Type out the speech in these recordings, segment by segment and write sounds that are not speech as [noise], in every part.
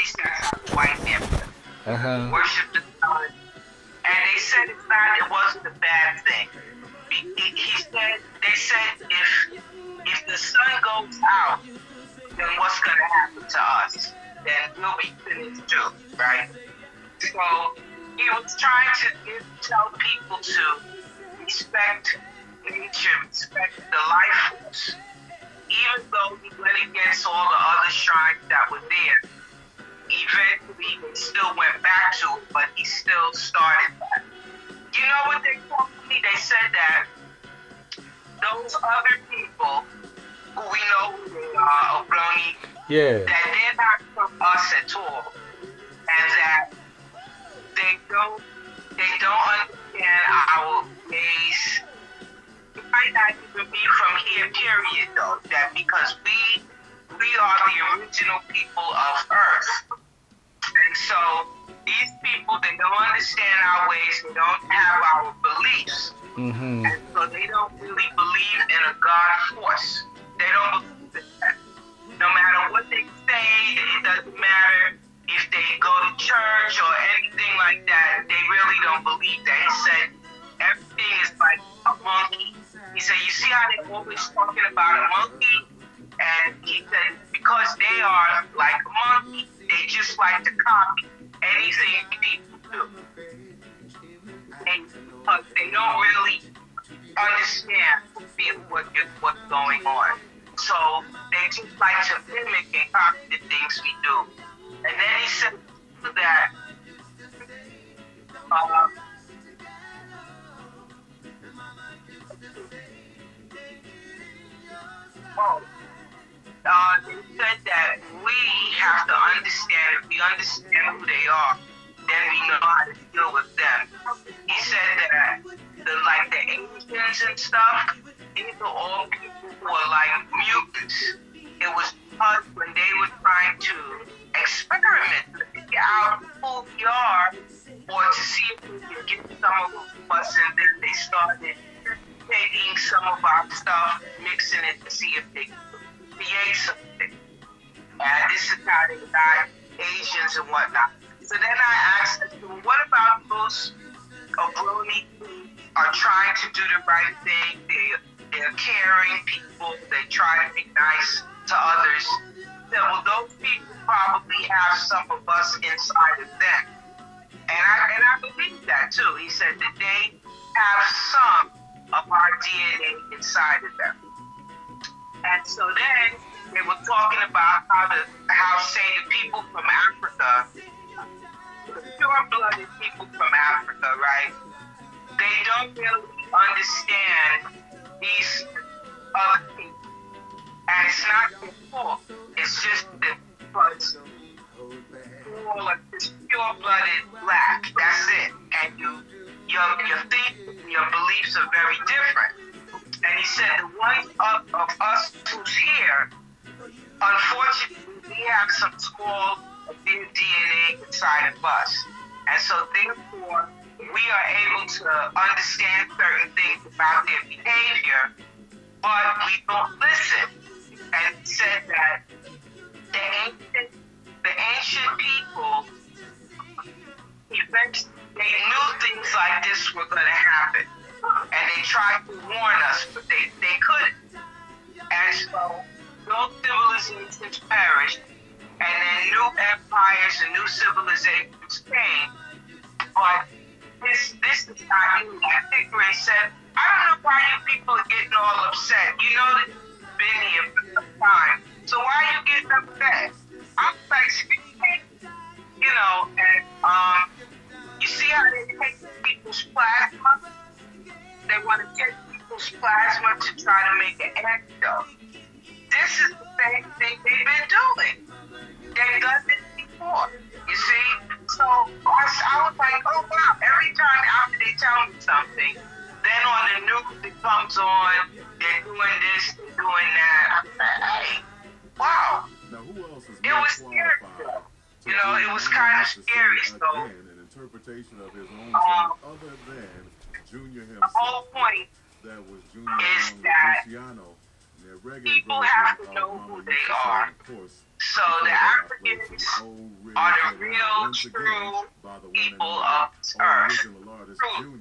least how the white man Uh-huh. worship the sun. And they said it's not, it wasn't a bad thing. He, he- he said, they said if if the sun goes out, then what's going to happen to us? Then we'll be finished too, right? So he was trying to give, tell people to respect nature, respect the life force, even though he went against all the other shrines that were there eventually still went back to it, but he still started that. You know what they told me? They said that those other people who we know who they are, Obloni, Yeah. that they're not from us at all, and that they don't they don't understand our ways. It might not even be from here, period, though. That because we we are the original people of Earth, and so these people they don't understand our ways. They don't have our beliefs. Mm-hmm. And so they don't really believe in a God force. They don't believe in that. No matter what they say, it doesn't matter if they go to church or anything like that. They really don't believe that. He said everything is like a monkey. He said, you see how they're always talking about a monkey? And he said, because they are like a monkey, just like to copy anything people do and because they don't really understand what what's going on. So they just like to mimic and copy the things we do. And then he said that uh, oh, uh, they said that we have to understand, if we understand who they are, then we know how to deal with them. He said that the like the Asians and stuff, these are all people who are like mutants. It was because when they were trying to experiment to figure out who we are, or to see if we could get some of us, and then they started taking some of our stuff, mixing it to see if they could create something. And this is how they got Asians and whatnot. So then I asked them, what about those Obroni who are trying to do the right thing? They, they're caring people, they try to be nice to others. Then, well, those people probably have some of us inside of them. And I, and I believe that too. He said that they have some of our DNA inside of them. And so then they were talking about how the how say the people from Africa, pure-blooded people from Africa, right? They don't really understand these other people, and it's not their fault. It's just that because all of pure-blooded black. That's it. And you, your your things, your beliefs are very different. And he said the ones of, of us who's here, unfortunately, we have some small their DNA inside of us. And so therefore, we are able to understand certain things about their behavior, but we don't listen. And said that the ancient, the ancient people, they knew things like this were going to happen. And they tried to warn us, but they, they couldn't. And so those civilizations perished, and then new empires and new civilizations came. But this this is not new. I think Ray said, I don't know why you people are getting all upset. You know that you've been here for some time. So why are you getting upset? I'm like, you know, and um, you see how they take people's plasma? They want to take people's plasma to try to make an antidote. This is the same thing they've been doing. They've done this before. You see? So I, I was like, oh wow. Every time after they tell me something, then on the news it comes on, they're doing this, they're doing that. I'm like, hey, wow. Now, who else is It was scary. You know, it was kind of scary. So again an interpretation of his own Um, other than Junior the himself? whole point That was Junior is that Luciano. And their reggae people have to know who they are. So the before that, with Africans, are the real, true people of earth. Truth.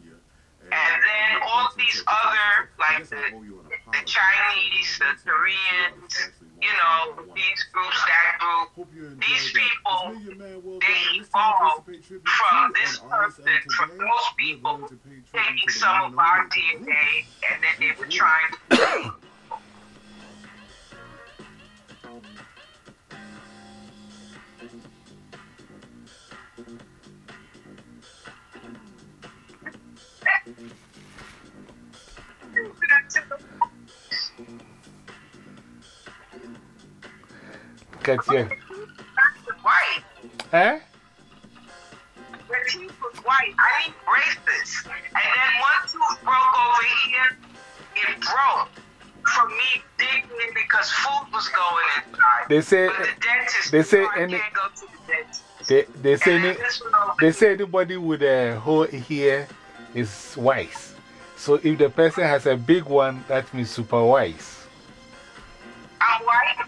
And then all these other, like the, the Chinese, the Koreans, you know, these groups, that group, these people, they evolved from this person, from those people, taking some of our DNA, and then they were trying to. [coughs] Get here. White. Eh? The teeth was white. I need braces. And then one tooth broke over here. It broke from me digging it because food was going inside. They say, But the dentist, they say any- the dentist. they, they, say, any, they say anybody with a hole here is wise. So if the person has a big one, that means super wise. I'm white.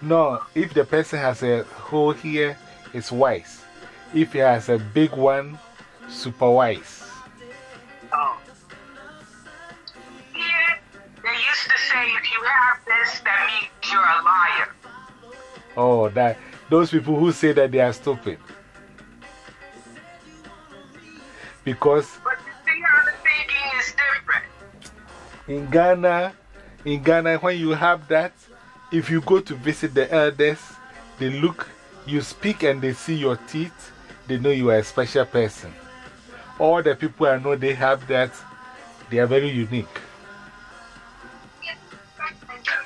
No, if the person has a hole here, it's wise. If he has a big one, super wise. Oh. Yeah, they used to say if you have this, that means you're a liar. Oh, that those people who say that they are stupid. Because in Ghana, in Ghana, when you have that, if you go to visit the elders, they look, you speak and they see your teeth, they know you are a special person. All the people I know they have that, they are very unique.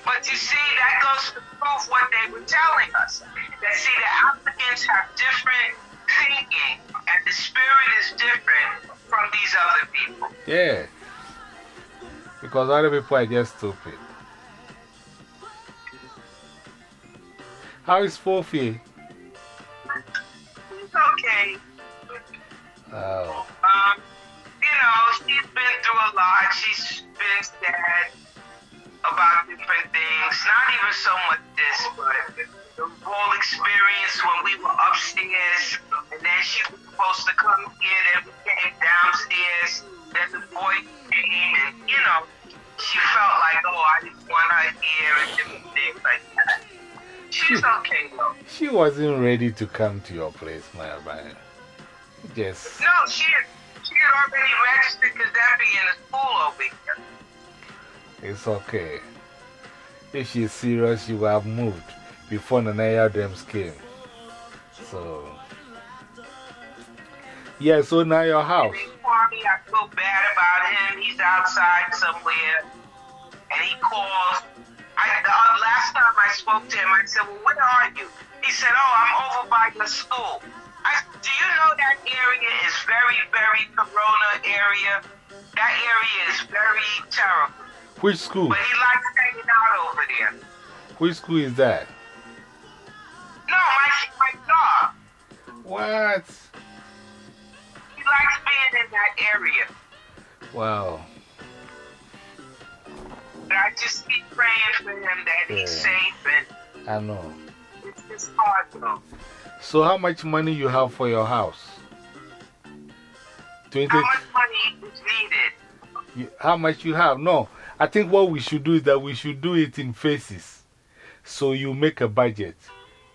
But you see, that goes to prove what they were telling us. That see, the Africans have different thinking, and the spirit is different from these other people. Yeah. Because other people are just stupid. How is Fofi? It's okay. Oh, Um, you know, she's been through a lot. She's been sad about different things. Not even so much this, but the whole experience when we were upstairs, and then she was supposed to come here, then we came downstairs, then the boy came, and you know, she felt like, oh, I didn't want her here, and different things like that. She's okay though. she wasn't ready to come to your place, my man. Just, No, she had, she had already registered Kazepi in the school over here. it's okay. If she's serious, she will have moved before Nanaya Dreams came. So, yeah, so now your house. He called me. I feel bad about him. He's outside somewhere, and he calls. I, the uh, last time I spoke to him, I said, "Well, where are you?" He said, "Oh, I'm over by your school." I "Do you know that area is very, very Corona area? That area is very terrible." Which school? But he likes hanging out over there. Which school is that? No, my my dog. What? Likes being in that area. Wow. But I just keep praying for him that he's Yeah. safe and I know. it's just hard though. So, how much money you have for your house? 20, How much money is needed? you- how much you have? No, I think what we should do is that we should do it in phases. So, you make a budget.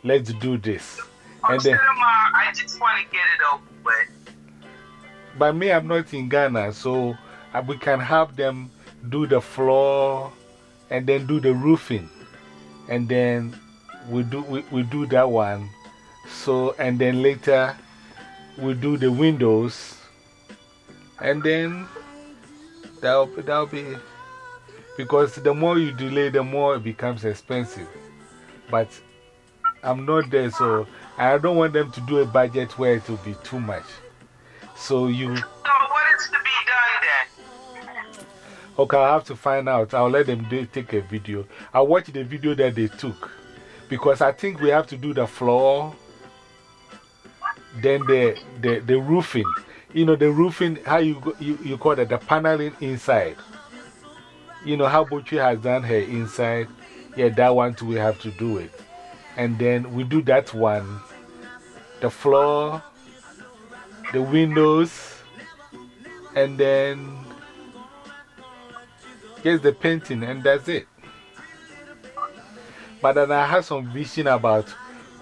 Let's do this. Oh, and then, I just want to get it over with. By me, I'm not in Ghana, so uh, we can have them do the floor and then do the roofing. And then we do, we, we do that one. So, and then later we do the windows. And then that'll, that'll be because the more you delay, the more it becomes expensive. But I'm not there, so I don't want them to do a budget where it will be too much. So you, So what is to be done then? okay, I'll have to find out. I'll let them do, take a video. I'll watch the video that they took because I think we have to do the floor, then the, the, the roofing. You know, the roofing, how you, go, you, you call it, the paneling inside. You know how Bochi has done her inside. Yeah, that one too, we have to do it. And then we do that one. the floor, the windows, and then just the painting, and that's it. But then I have some vision about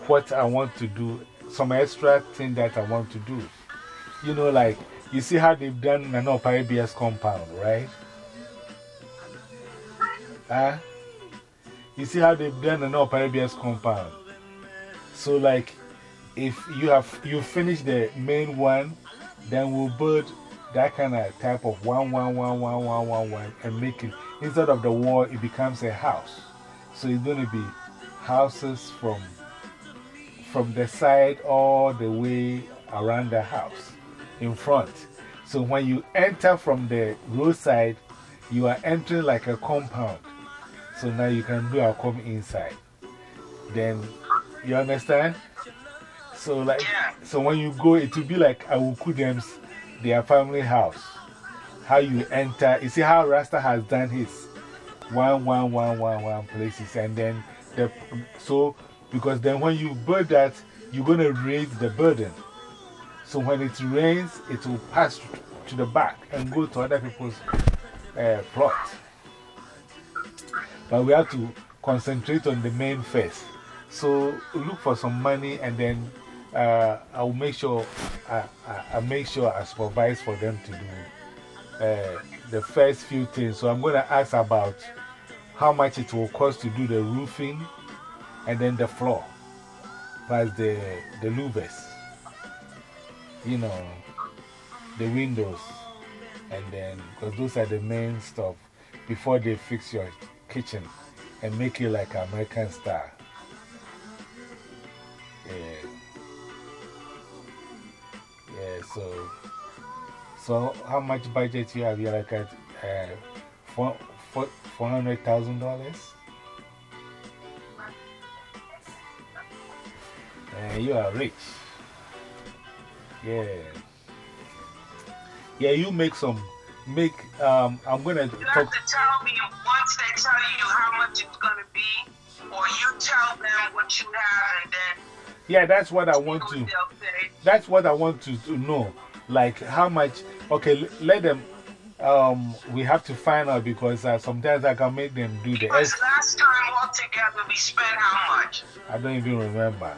what I want to do, some extra thing that I want to do. You know, like, you see how they've done an ABS compound, right? Huh? You see how they've done an ABS compound. So, like, if you have you finish the main one, then we'll build that kind of type of one, one, one, one, one, one, one, and make it instead of the wall, it becomes a house. So it's going to be houses from, from the side all the way around the house in front. So when you enter from the roadside, you are entering like a compound. So now you can do a come inside. Then, you understand? So, like, so when you go, it will be like Awukudem's, their family house. How you enter, you see how Rasta has done his one, one, one, one, one places, and then the, so, because then when you build that, you're going to raise the burden. So when it rains, it will pass to the back and go to other people's uh, plot. But we have to concentrate on the main first. So look for some money and then uh, I'll make sure I, I, I, make sure I supervise for them to do uh, the first few things. So I'm going to ask about how much it will cost to do the roofing and then the floor, plus the, the louvers, you know, the windows, and then, because those are the main stuff before they fix your kitchen and make it like American style. So, so how much budget you have? You're like at uh, four, four, $400,000? Uh, you are rich. Yeah. Yeah, you make some, make, um, I'm gonna You have to tell me once they tell you how much it's gonna be, or you tell them what you have and then. Yeah, that's what I want to. That's what I want to, to know. Like how much. Okay, let them. Um, we have to find out because uh, sometimes I can make them do the. Because last time altogether we spent how much? I don't even remember.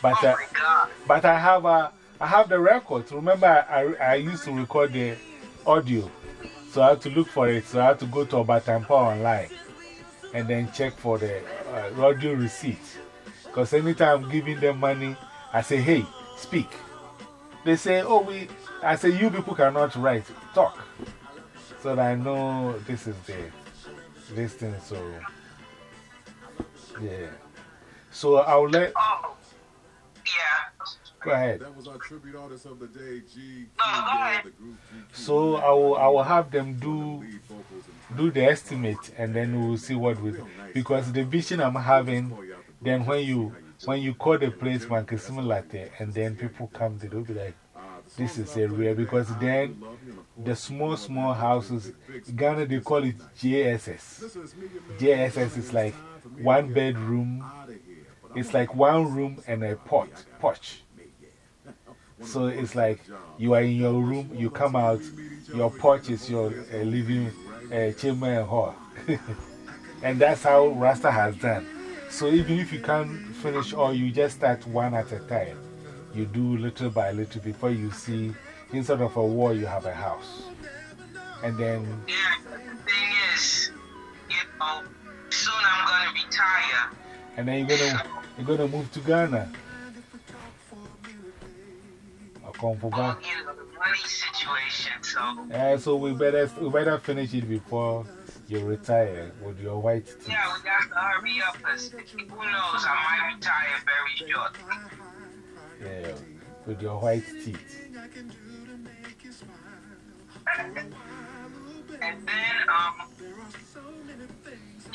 But, oh uh, but I have, uh, I have the records. Remember, I, I used to record the audio. So I had to look for it. So I had to go to Obatampa online and then check for the uh, audio receipt. Because anytime I'm giving them money, I say, hey, speak. They say, oh, we, I say, you people cannot write, talk. So that I know this is the, this thing. So, yeah. So I'll let, Oh, yeah. go ahead. That was our tribute artist of the day, G. No, go ahead. the group GQ. So I will, I will have them do, Lead vocals and do the estimate and then we will see what we, because the vision I'm having, then when you, when you call the place Mankesimo Latte and then people come, they'll be like, this is a rare, because then the small, small houses, Ghana they call it JSS. JSS is like one bedroom, it's like one room and a pot, porch. So it's like you are in your room, you come out, your porch is your uh, living uh, chamber and hall. [laughs] and that's how Rasta has done. So even if you can't finish all, you just start one at a time. You do little by little before you see, instead of a wall, you have a house. And then, Yeah, the thing is, you know, soon I'm going to retire. and then you're gonna, you're gonna move to Ghana. Or come for Well, Ghana. you know, the money situation, so. Yeah, so we better, we better finish it before you retire with your white teeth. Yeah, we got to hurry up who knows, I might retire very short. Yeah, with your white teeth. And then, um,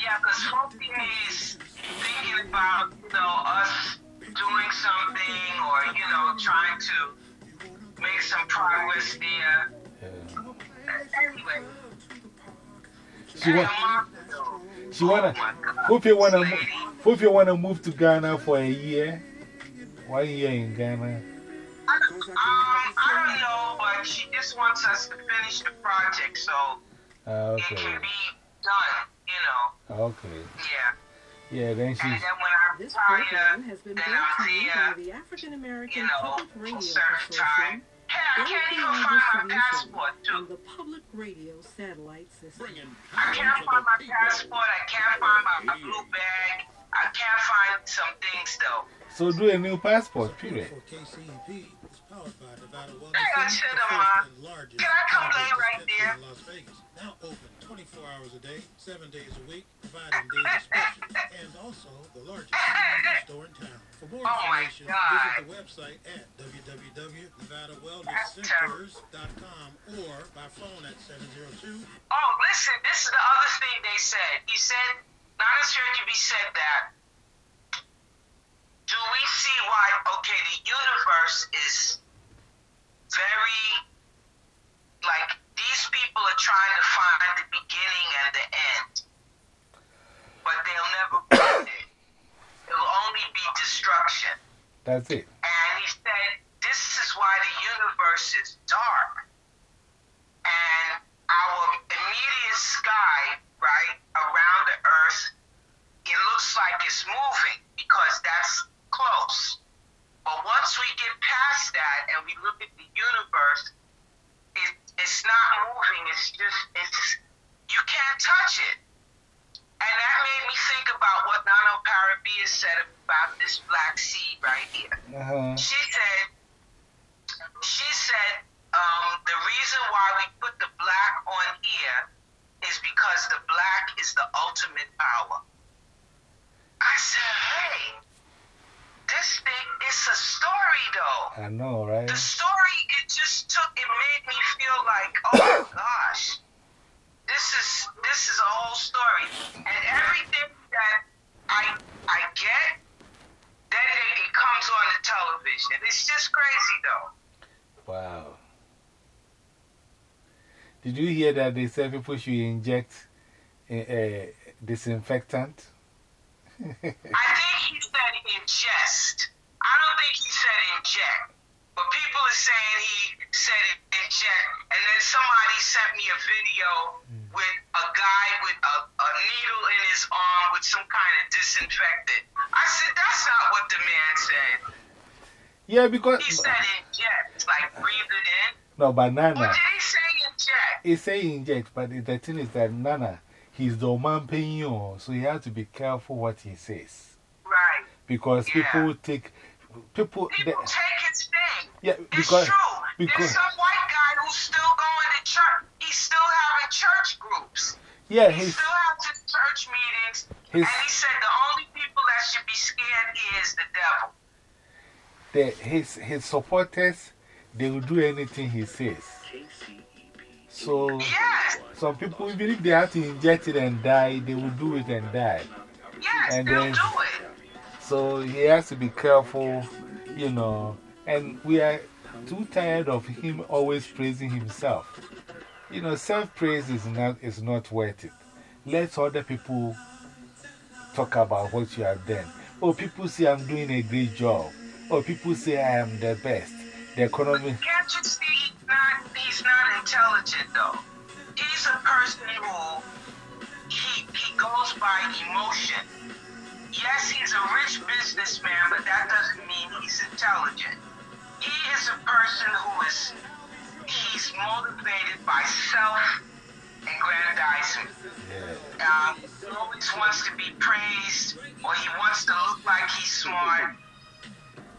yeah, because Sophie is thinking about, you know, us doing something or, you know, trying to make some progress there. Yeah. Anyway. She, wa she wanna, hope you wanna, Lady. hope you wanna move to Ghana for a year Why you here in Ghana? Um, I don't know, but she just wants us to finish the project so Ah, it can be done, you know. Okay. Yeah. Yeah, then And she's. then when I This retire, program has been then brought I'm to you by the African American you know, Public for Radio a time. Consortium, Hey, I can't even find my passport, on too. the Public Radio Satellite System. I can't find my passport. I can't find my blue bag. I can't find some things, though. So do a new passport, period. For KCEP is powered by Nevada Wellness Hey, I Center, should the have, first and largest can I come lay right there? Las Vegas. Now open 24 hours a day, 7 days a week, providing daily specials, [laughs] and also the largest store in town. For more Oh my information, God. visit the website at www.nevadawellnesscenters.com or by phone at 702 Oh, listen, this is the other thing they said. He said, Nana Surgery said that. Do we see why, okay, the universe is very, like, these people are trying to find the beginning and the end, but they'll never [coughs] find it. It'll only be destruction. That's it. And he said, This is why the universe is dark. And our immediate sky, right, around the earth, it looks like it's moving because that's close. But once we get past that and we look at the universe, it, it's not moving. It's just, it's, you can't touch it. And that made me think about what Nano Parabia said about this black seed right here. Uh huh. She said, she said, um, the reason why we put the black on here is because the black is the ultimate power. I said, hey, this thing, it's a story though. I know, right? The story, it just took, it made me feel like, oh [coughs] gosh, this is, this is a whole story. And everything that I, I get, then it, it comes on the television. It's just crazy though. Wow. Did you hear that they said people should inject a, disinfectant? I think he said ingest. I don't think he said inject. But people are saying he said inject. And then somebody sent me a video mm. with a guy with a, a needle in his arm with some kind of disinfectant. I said, that's not what the man said. Yeah, because. He said inject, like breathe it in. No, but Or Nana. did he say inject? He say inject, but the thing is that Nana, he's the man paying you, so you have to be careful what he says. Right. Because Yeah. people take. People. People they- take his thing. yeah, It's because. true. because There's some white guy who's still going to church. He's still having church groups. yeah, He he's. still has his church meetings. His- and he said the only people that should be scared is the devil. The, his, his supporters, they will do anything he says. So, Yes. some people, even if they have to inject it and die, they will do it and die. Yes, And they'll then- do it. So, he has to be careful, you know. And we are too tired of him always praising himself. You know, self praise is not, is not worth it. Let other people talk about what you have done. Oh, people say I'm doing a great job. Oh, people say I am the best. The economy. Can't you see not, he's not intelligent, though? He's a person who he, he goes by emotion. Yes, he's a rich businessman, but that doesn't mean he's intelligent. He is a person who is he's motivated by self aggrandizement. Um, he always wants to be praised, or he wants to look like he's smart.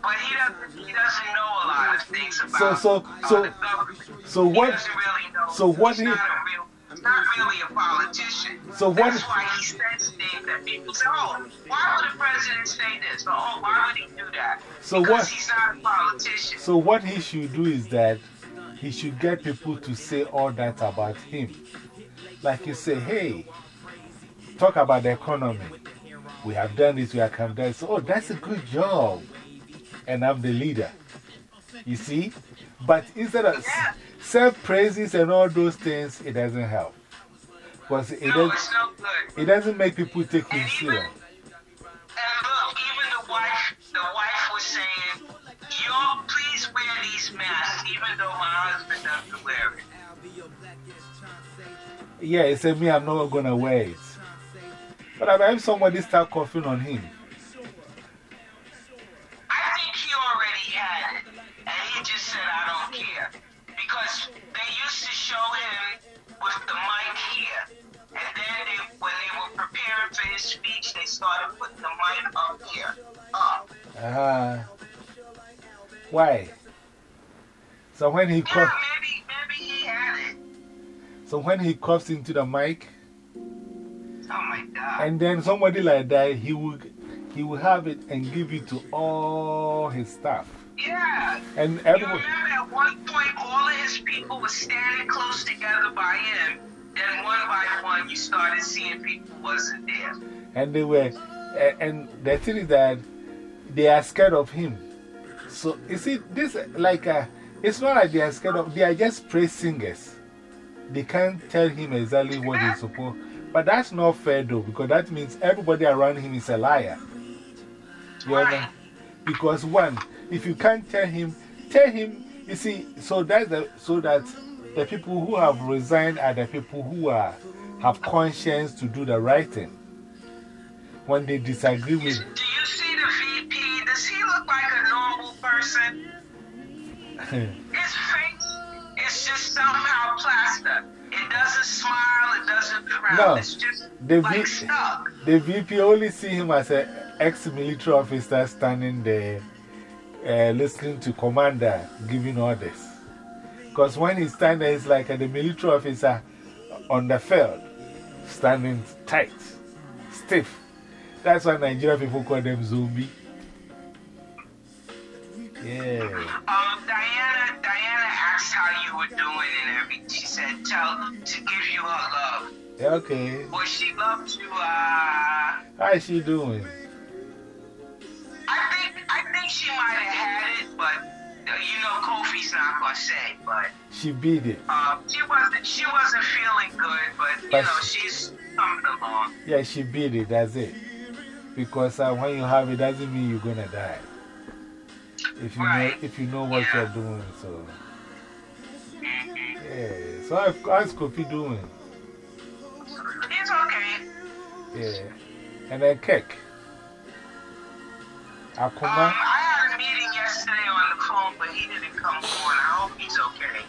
But he doesn't. He doesn't know a lot of things about so- uh, so- the government. so what- He doesn't really know. so what He's he- not a real. Not really a politician. So what- That's why he says things that people say, "Oh, why would the president say this?" Or, "Oh, why would he do that?" So because what- he's not a politician. So, what he should do is that he should get people to say all that about him. Like you say, hey, talk about the economy. We have done this, we have come down. So, oh, that's a good job. And I'm the leader. You see? But instead of self praises and all those things, it doesn't help. Because it, no, does, it's no good. it doesn't make people take him serious. look, even the wife, the wife was saying, face mask, even though my husband doesn't wear it. Yeah, he said, Me, I'm not going to wear it. But I if somebody start coughing on him. Up. Ah. Why? So when he Yeah, cough, maybe, maybe he had it. so when he coughs into the mic, Oh my God. and then somebody like that, he will, he will have it and give it to all his staff. Yeah. And everyone. You remember at one point, all of his people were standing close together by him. Then one by one, you started seeing people wasn't there. and they were, a- and the thing is that they are scared of him. So, you see, this, like, uh, it's not like they are scared of, they are just praise singers. They can't tell him exactly what he's supposed But that's not fair though, because that means everybody around him is a liar. You understand? Because one, if you can't tell him, tell him, you see, so, that's the, so that the people who have resigned are the people who are, have conscience to do the right thing. When they disagree with, Do you see person? [laughs] His face is just somehow plaster. It doesn't smile, it doesn't frown. No. It's just The like V- stuck. the VP only see him as an ex military officer standing there uh, listening to commander giving orders. Because when he stands there, he's like the military officer on the field, standing tight, stiff. That's why Nigerian people call them zombie. Yeah. Um, Diana, Diana asked how you were doing and everything. She said, tell to give you her love. Okay. Well, she loves you. Uh, How is she doing? I think I think she might have had it, but uh, you know, Kofi's not gonna say. But She beat it. um, she wasn't she wasn't feeling good, but you But know, she- she's coming along. Yeah, she beat it. That's it. Because uh, when you have it, doesn't mean you're gonna die. If you, know, if you know what Yeah. you're doing, so. Yeah. So, how- how's Kofi doing? It's okay. Yeah. And then Kek. Um, I had a meeting yesterday on the phone, but he didn't come on. I hope he's okay.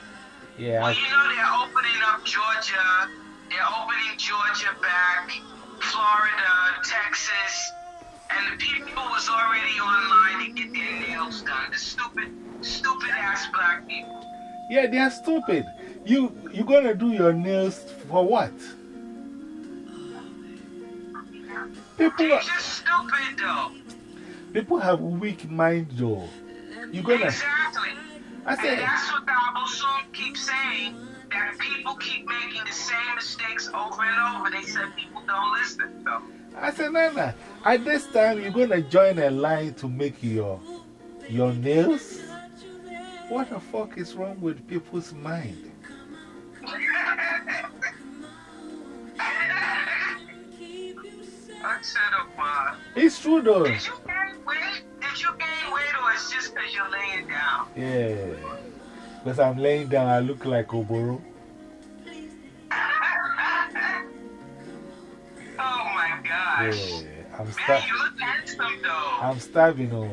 Yeah. Well, you know they're opening up Georgia. They're opening Georgia back, Florida, Texas, and the people was already online to get their nails done. The stupid, stupid ass black people. Yeah, they are stupid. You, you're gonna do your nails for what? People, They're just stupid though. people have weak mind, though. You're gonna. Exactly. I And said, that's what the Abosun keeps saying. That people keep making the same mistakes over and over. They said people don't listen. So I said, Nana, at this time, you're gonna join a line to make your, your nails? What the fuck is wrong with people's mind? Uh, It's true, though. Did you gain weight? Did you gain weight or it's just because you're laying down? Yeah. Because I'm laying down, I look like Oboro. Gosh. Yeah. I'm, Man, sta you look handsome though. I'm starving. Oh. You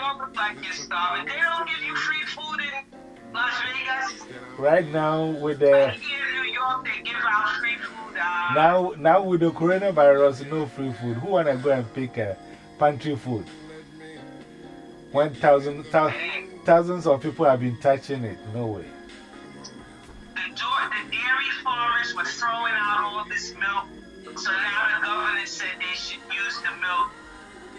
don't look like you're starving. They don't give you free food in Las Vegas. Right now, with the. here in New York, they give out free food. Uh, Now, now with the coronavirus, no free food. Who wanna go and pick a pantry food? One thousand, thou, thousands of people have been touching it. No way. Were throwing out all this milk. So now the governor said they should use the milk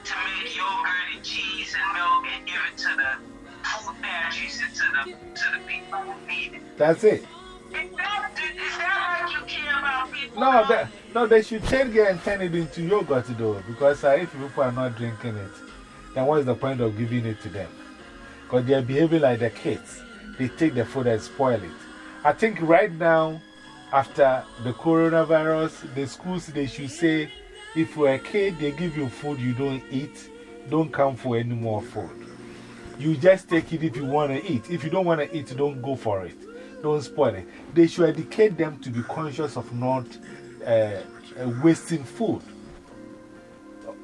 to make yogurt and cheese and milk and give it to the food pantries and to the, to the people who need it. That's it. Is that, is that like you care about people? No, that, no, they should take it and turn it into yogurt though. Because uh, if people are not drinking it, then what's the point of giving it to them? Because they're behaving like the kids. They take the food and spoil it. I think right now, after the coronavirus, the schools, they should say, if you're a kid, they give you food you don't eat, don't come for any more food. You just take it if you want to eat. If you don't want to eat, don't go for it. Don't spoil it. They should educate them to be conscious of not uh, uh, wasting food.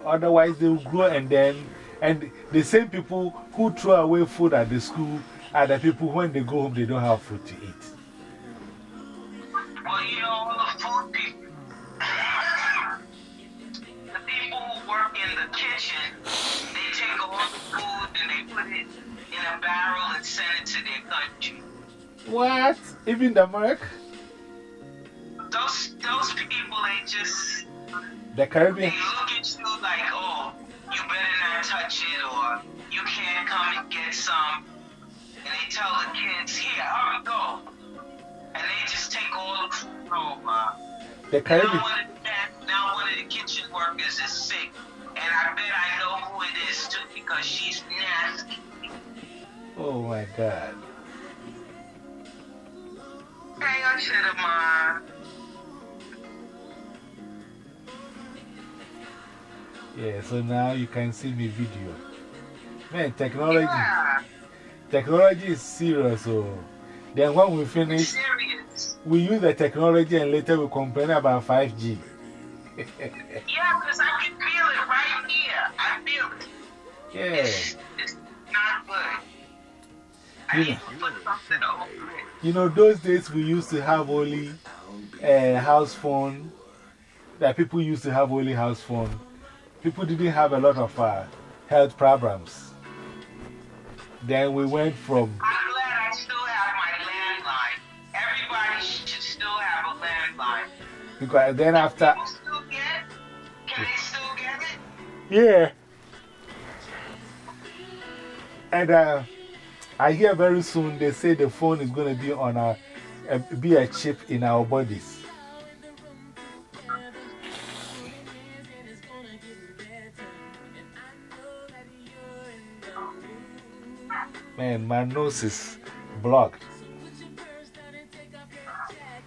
Otherwise, they will grow and then, and the same people who throw away food at the school are the people when they go home, they don't have food to eat. What? Even the milk? Those, those people, they just, The Caribbean? they look at you like, oh, you better not touch it or you can't come and get some. And they tell the kids, here, hurry, go. And they just take all the food over. Uh. The Now Caribbean? one, of the, now one of the kitchen workers is sick, and I bet I know who it is too because she's nasty. Oh my God. Hey, I should have mind. Yeah, so now you can see me video. Man, technology, Yeah, technology is serious. So then when we finish, we use the technology and later we complain about 5G. Yeah, because I can feel it right here. I feel it. Yeah. It's, it's not good. I You need to put something over it. You know, those days we used to have only a house phone, that people used to have only house phone. People didn't have a lot of uh, health problems. Then we went from, I'm glad I still have my landline. Everybody should still have a landline. because then after, still get? Can they still get it? yeah. And uh, I hear very soon they say the phone is going to be on our, uh, be a chip in our bodies. Man, my nose is blocked.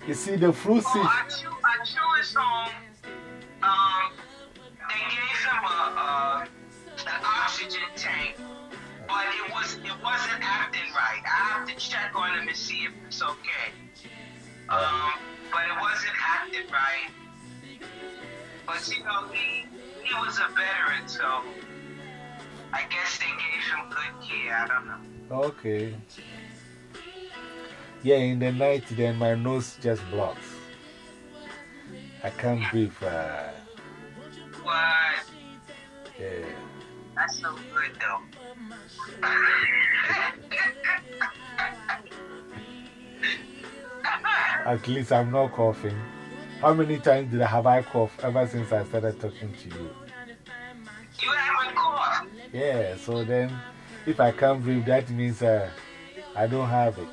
You see, the flu Oh, season. I chew, I chew. Um, they gave him a, a an oxygen tank, but it was it wasn't acting right. I have to check on him and see if it's okay. Um, but it wasn't acting right. But you know, he he was a veteran, so I guess they gave him good care. I don't know. Okay. Yeah, in the night, then my nose just blocks. I can't breathe. Uh, What? yeah. That's so good though. At least I'm not coughing. How many times did I have I coughed ever since I started talking to you? you haven't coughed. Yeah, so then if I can't breathe, that means uh, I don't have it.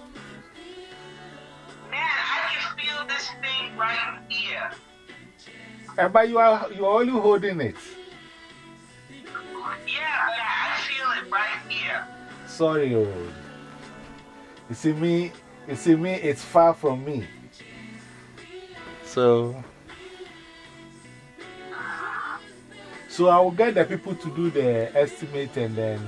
Man, I can feel this thing right here. Uh, but you are, you are only holding it. Sorry. Oh. You see me, you see me, it's far from me. So, so I will get the people to do the estimate and then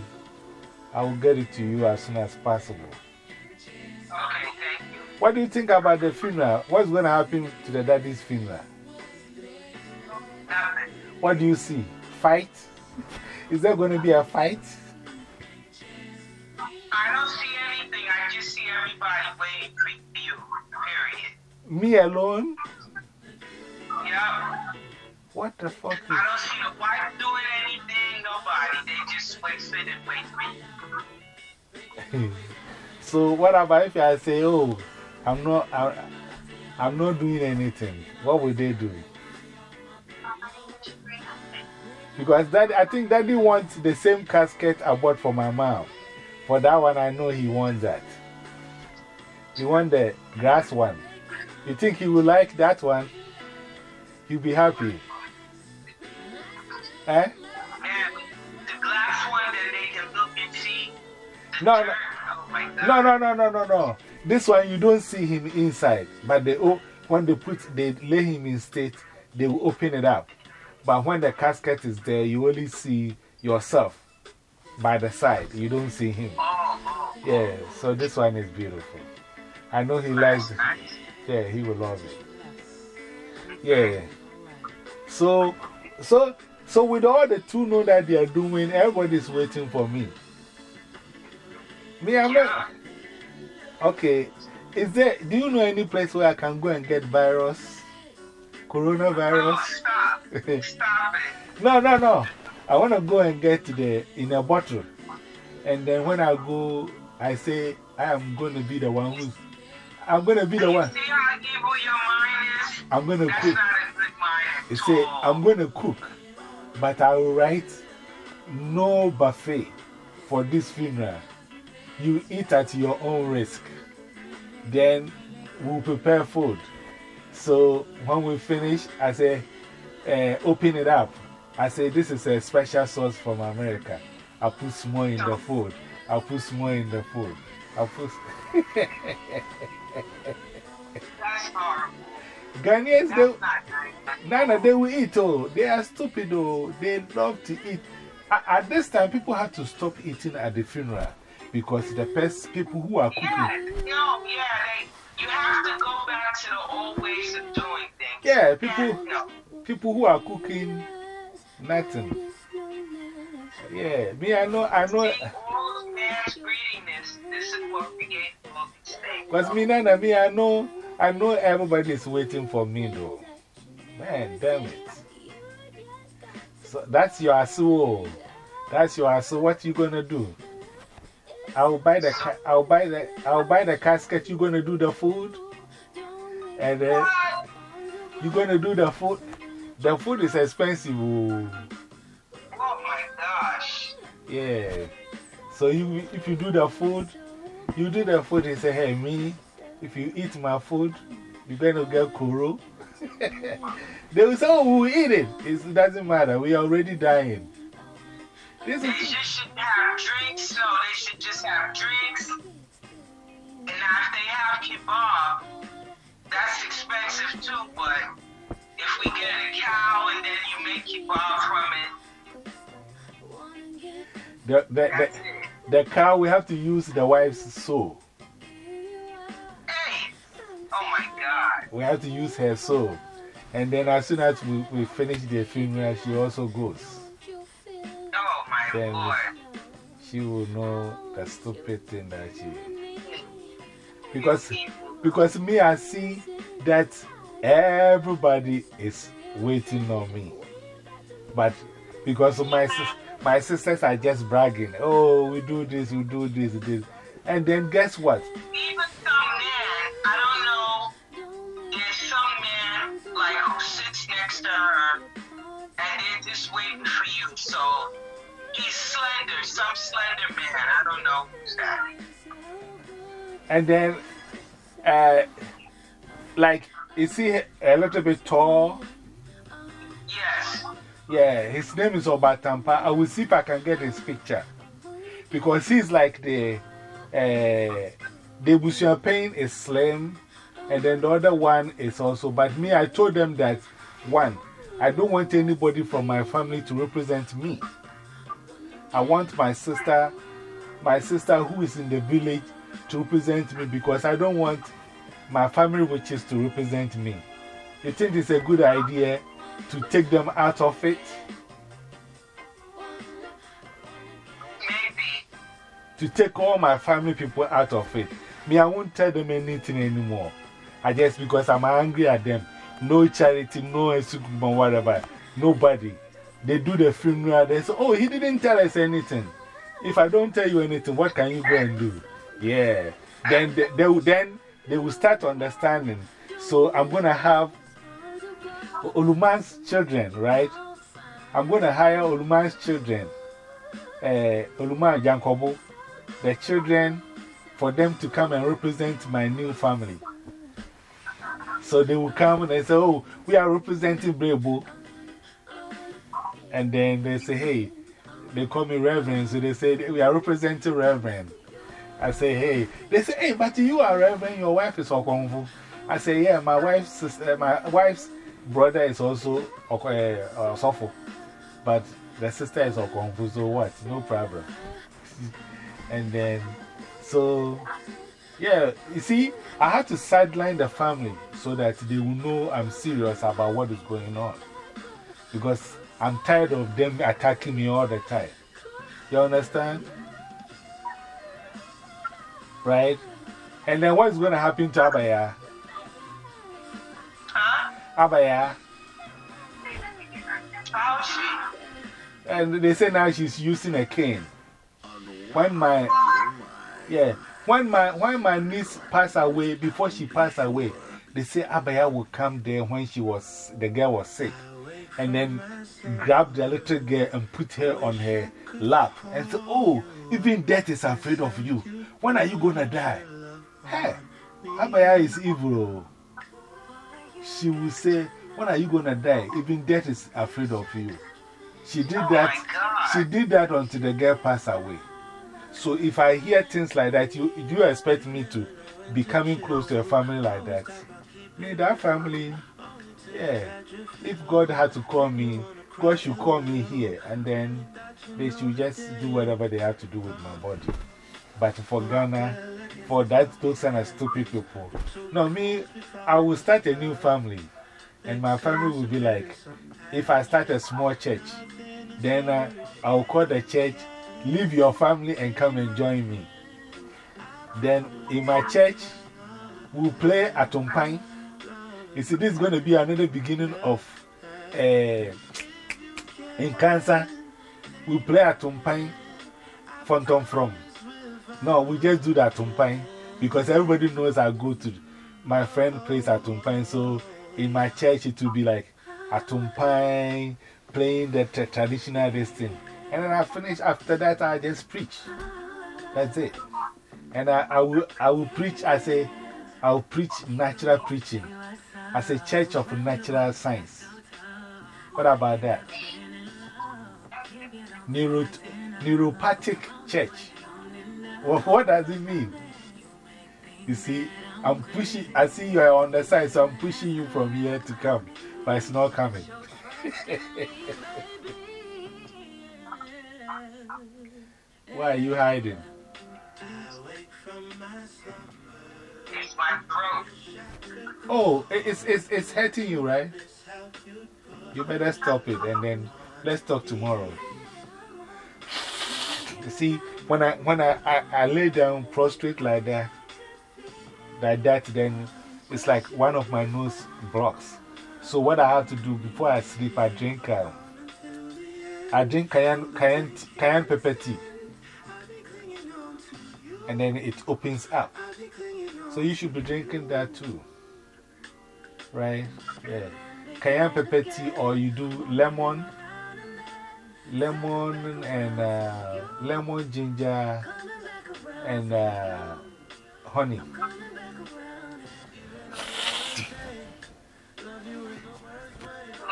I will get it to you as soon as possible. Okay, thank you. What do you think about the funeral? What's going to happen to the daddy's funeral? Nothing. What do you see? Fight? [laughs] Is there going to be a fight? Me alone? Yep. What the fuck is. I don't see the wife doing anything. Nobody. They just wait, sit and wait for you. [laughs] so, what about if I say, oh, I'm not, I, I'm not doing anything? What would they do? Because that, I think daddy wants the same casket I bought for my mom. For that one, I know he wants that. He wants the grass one. You think he will like that one? He'll be happy. Eh? And the glass one that they can look and see. No, no. Oh. No, no, no, no, no, no. This one, you don't see him inside. But they, o- when they put, they lay him in state, they will open it up. But when the casket is there, you only see yourself. by the side. You don't see him. Oh, oh, Yeah, so this one is beautiful. I know he likes it. Yeah, he will love it. Yeah. So, so, so with all the two know that they are doing, everybody's waiting for me. Me, I'm not. Okay. Is there, do you know any place where I can go and get virus? Oh, Coronavirus? stop. [laughs] Stop it. No, no, no. I want to go and get the in a bottle. And then when I go, I say, I am going to be the one who's. I'm going to be the one. I'm going to That's cook. You say. I'm going to cook, but I will write no buffet for this funeral. You eat at your own risk. Then we'll prepare food. So when we finish, I say, uh, open it up. I say, this is a special sauce from America. I put small in the food. I put small in the food. I put. [laughs] [laughs] Ghanaians, they. Nana, they will eat, oh. They are stupid, oh. They love to eat. At, at this time, people have to stop eating at the funeral because the pers- people who are cooking. Yeah, no, yeah, they, you have to go back to the old ways of doing things. Yeah, people, no. people who are cooking nothing. Yeah, me, I know, I know. Because me, Nana, me, I know, I know everybody is waiting for me, though. Man, damn it. So that's your asu. That's your asu. What you gonna do? I'll buy the, ca- I'll buy the, I'll buy the casket. You gonna do the food? And then you gonna do the food? The food is expensive. oh. Oh my gosh. Yeah. So you, if you do the food, you do the food and say, hey, me, if you eat my food, you're going to get kuro. [laughs] they will say, oh, we'll eat it. It doesn't matter. We are already dying. This They is, just should have drinks. No, they should just have drinks. And now if they have kebab, that's expensive too, but if we get a cow and then you make kebab from it, the, the, the, it. the cow, we have to use the wife's soul. Oh my god. We have to use her soul. And then as soon as we, we finish the funeral, she also goes. Oh my Then lord. She will know the stupid thing that she. Because. Because me, I see that everybody is waiting on me. But because of my, my sisters are just bragging, oh, we do this, we do this, this. And then guess what? Even some slender man. I don't know who's that. And then, uh, like, is he a little bit tall? Yes. Yeah, his name is Obatampa. I will see if I can get his picture. Because he's like the. Uh, the Busian Pain is slim, and then the other one is also. But me, I told them that one, I don't want anybody from my family to represent me. I want my sister, my sister who is in the village, to represent me because I don't want my family witches to represent me. You think it's a good idea to take them out of it? Maybe. to take all my family people out of it. Me, I won't tell them anything anymore. I just because I'm angry at them. No charity, no whatever. Nobody. They do the funeral. They say, Oh, he didn't tell us anything. If I don't tell you anything, what can you go and do? Yeah. Then they, they, then they will start understanding. So I'm going to have Oluman's children, right? I'm going to hire Oluman's children. Uh, Oluman Jankobo the children for them to come and represent my new family. So they will come and they say, Oh, we are representing Brebo. And then they say, Hey, they call me Reverend. So they say, We are representing Reverend. I say, Hey, they say, Hey, but you are Reverend, your wife is Okonfu. I say, Yeah, my wife's, sister, my wife's brother is also uh, uh. But the sister is Okonfu, so what? No problem. [laughs] and then, so, yeah, you see, I had to sideline the family so that they will know I'm serious about what is going on. Because I'm tired of them attacking me all the time. You understand? Right? And then what's going to happen to Abaya? Huh? Abaya. How's she? And they say now she's using a cane. When my, yeah, when my, when my niece passed away, before she passed away, they say Abaya would come there when she was, the girl was sick. And then grab the little girl and put her on her lap and say, Oh, even death is afraid of you. When are you going to die? Hey, Abaya is evil. oh. She will say, When are you going to die? Even death is afraid of you. She did Oh that. She did that until the girl passed away. So if I hear things like that, you, do you expect me to be coming close to a family like that? Me, that family, yeah. If God had to call me, God should call me here and then they should just do whatever they have to do with my body. But for Ghana, for that, those kind of stupid people, no, me, I will start a new family. And my family will be like, if I start a small church, then uh, I'll call the church, leave your family and come and join me. Then in my church, we'll play Atumpine. You see, this is going to be another beginning of uh, in cancer. We play Atumpine, Phantom from. No, we just do that Atumpine because everybody knows I go to my friend plays Atumpine. So in my church, it will be like Atumpine, playing the tra- traditional this thing. And then I finish after that, I just preach. That's it. And I, I, will, I will preach, I say, I will preach natural preaching as a church of natural science. What about that? Neuro, neuropathic church. What, what does it mean? You see, I'm pushing, I see you are on the side, so I'm pushing you from here to come, but it's not coming. [laughs] Why are you hiding? My throat. Oh, it's, it's, it's hurting you, right? You better stop it and then let's talk tomorrow. You see, when I, when I, I, I lay down prostrate like that, like that, then it's like one of my nose blocks. So, what I have to do before I sleep, I drink, uh, I drink cayenne, cayenne, cayenne pepper tea. And then it opens up. So, you should be drinking that too. Right? Yeah. Cayenne pepper tea, or you do lemon, lemon and uh, lemon, ginger, and uh, honey.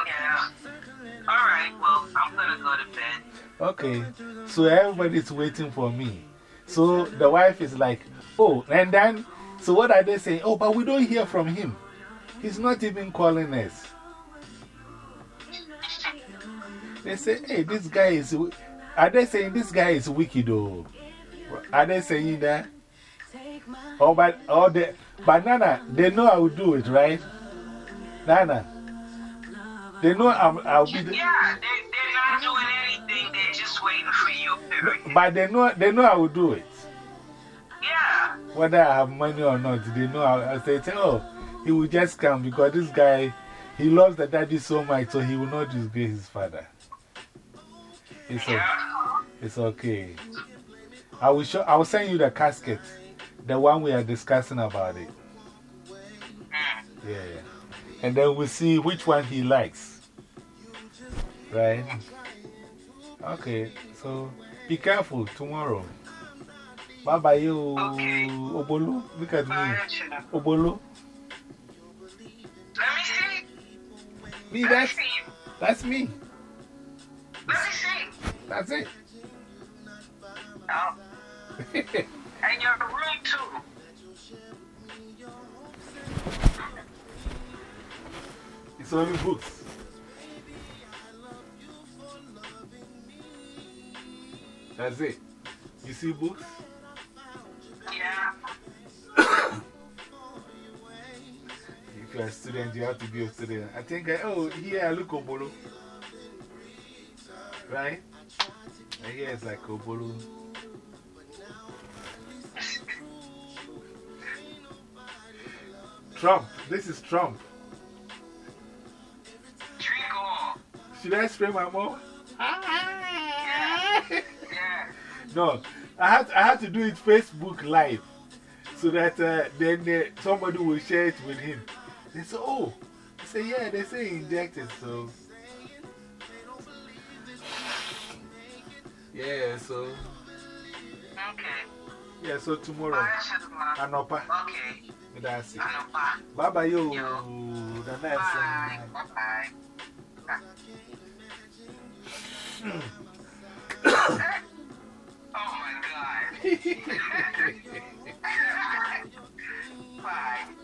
Yeah. Alright, well, I'm gonna go to bed. Okay, so everybody's waiting for me. So the wife is like, oh, and then, so what are they saying? Oh, but we don't hear from him. He's not even calling us. They say, hey, this guy is, are they saying this guy is wicked though? Are they saying that? Oh, but, oh, they, but Nana, they know I will do it, right? Nana, they know I'm, I'll be the. Yeah, they, they're not doing anything. They're just waiting for you, period. But they know, they know I will do it. Yeah. Whether I have money or not, they know I, I say, oh, he will just come because this guy, he loves the daddy so much, so he will not disgrace his father. It's, o- Yeah. it's okay. I will, show, I will send you the casket, the one we are discussing about it. Yeah. And then we'll see which one he likes. Right? Okay, so be careful tomorrow. Bye bye, you. Okay. Obolo, look at Bye, me. Obolo. Let me see. Me, Let me that's, see that's me. Let me see. That's it. Oh. And your room, too. it's only books. That's it. You see books? A student, you have to be a student. I think, I, oh, here I look Obolo. Right? And here it's like Obolo. [laughs] Trump. This is Trump. Should I spray my? Yeah. [laughs] No, I had, I had to do it Facebook Live so that uh, then uh, somebody will share it with him. They say, oh, I say, yeah, they say injected, so. Yeah, so. Okay. Yeah, so tomorrow, Bye, Anopa. Okay. That's it. Anopa. Bye bye, yo. Yo. The Bye. next. Bye. [coughs] oh my god. [laughs] [laughs] Bye.